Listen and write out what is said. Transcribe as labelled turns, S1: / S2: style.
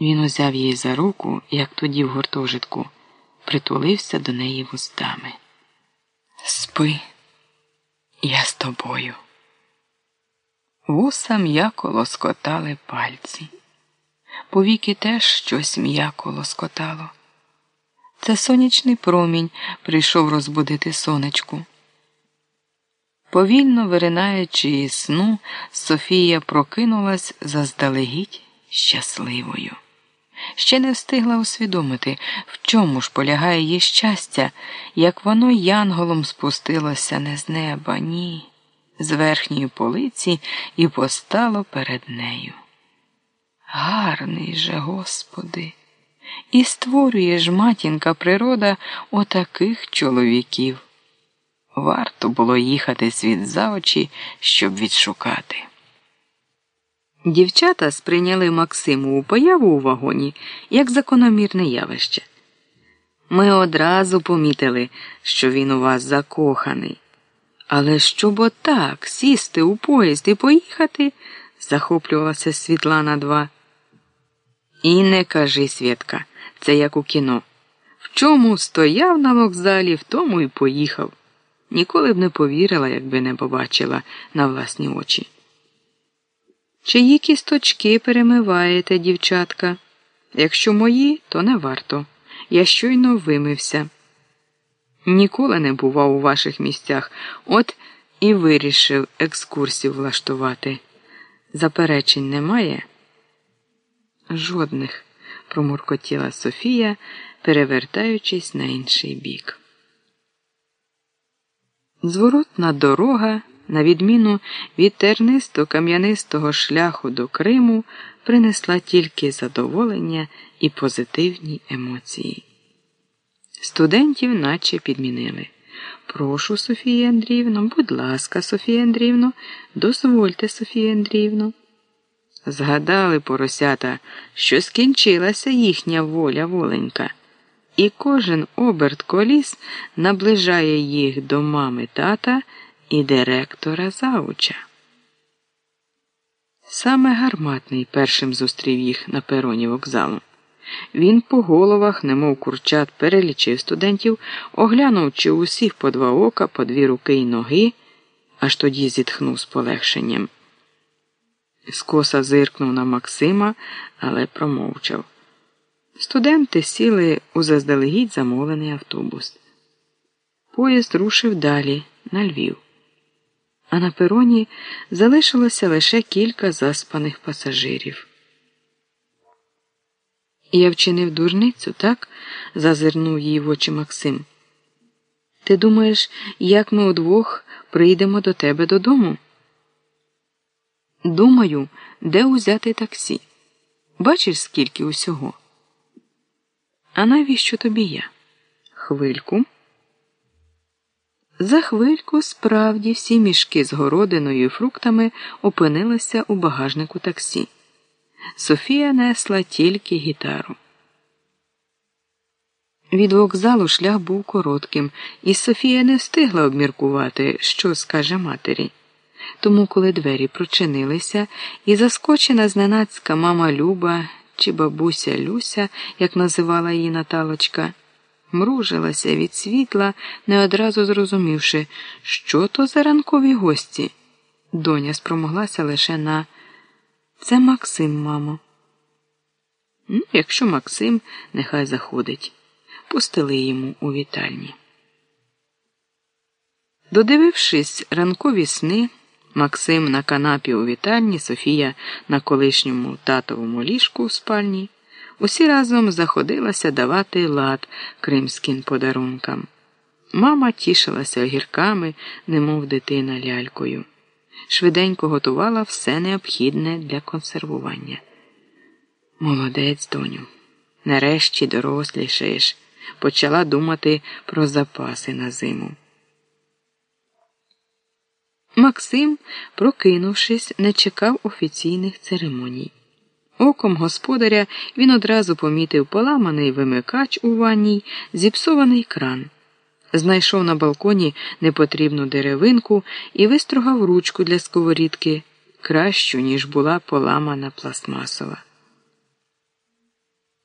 S1: Він узяв її за руку, як тоді в гуртожитку, притулився до неї вустами. Спи, я з тобою. Вуса м'яко лоскотали пальці. Повіки теж щось м'яко лоскотало. Це сонячний промінь прийшов розбудити сонечку. Повільно виринаючи із сну, Софія прокинулась заздалегідь щасливою. Ще не встигла усвідомити, в чому ж полягає її щастя, як воно янголом спустилося не з неба, ні, з верхньої полиці і постало перед нею. Гарний же, Господи, і створює ж матінка природа отаких чоловіків. Варто було їхати світ за очі, щоб відшукати. Дівчата сприйняли Максимову появу у вагоні як закономірне явище. Ми одразу помітили, що він у вас закоханий. Але щоб отак сісти у поїзд і поїхати, захоплювалася Світлана два. І не кажи, Свєтка, це як у кіно. В чому стояв на вокзалі, в тому і поїхав. Ніколи б не повірила, якби не побачила на власні очі. Чиї кісточки перемиваєте, дівчатка? Якщо мої, то не варто. Я щойно вимився. Ніколи не бував у ваших місцях, от і вирішив екскурсію влаштувати. Заперечень немає? Жодних, промуркотіла Софія, перевертаючись на інший бік. Зворотна дорога, на відміну від тернисто кам'янистого шляху до Криму, принесла тільки задоволення і позитивні емоції. Студентів наче підмінили. Прошу, Софія Андріївно, будь ласка, Софія Андріївно, дозвольте, Софія Андріївно. Згадали поросята, що скінчилася їхня воля воленька і кожен оберт коліс наближає їх до мами тата і директора зауча. Саме гарматний першим зустрів їх на пероні вокзалу. Він по головах, немов курчат, перелічив студентів, оглянув чи усіх по два ока, по дві руки й ноги, аж тоді зітхнув з полегшенням. Скоса зиркнув на Максима, але промовчав. Студенти сіли у заздалегідь замовлений автобус. Поїзд рушив далі на Львів, а на пероні залишилося лише кілька заспаних пасажирів. Я вчинив дурницю, так? зазирнув її в очі Максим. Ти думаєш, як ми удвох прийдемо до тебе додому? Думаю, де узяти таксі. Бачиш, скільки усього? А навіщо тобі я? Хвильку. За хвильку справді всі мішки з городиною і фруктами опинилися у багажнику таксі. Софія несла тільки гітару. Від вокзалу шлях був коротким, і Софія не встигла обміркувати, що скаже матері. Тому, коли двері прочинилися, і заскочена зненацька мама Люба чи бабуся Люся, як називала її Наталочка, мружилася від світла, не одразу зрозумівши, що то за ранкові гості. Доня спромоглася лише на це Максим, мамо. Ну, Якщо Максим, нехай заходить. Пустили йому у вітальні. Додивившись ранкові сни. Максим на канапі у вітальні, Софія на колишньому татовому ліжку в спальні. Усі разом заходилася давати лад кримським подарункам. Мама тішилася огірками, немов дитина лялькою. Швиденько готувала все необхідне для консервування. Молодець, доню, нарешті дорослішаєш, почала думати про запаси на зиму. Максим, прокинувшись, не чекав офіційних церемоній. Оком господаря він одразу помітив поламаний вимикач у ванній, зіпсований кран. Знайшов на балконі непотрібну деревинку і вистругав ручку для сковорідки кращу, ніж була поламана пластмасова.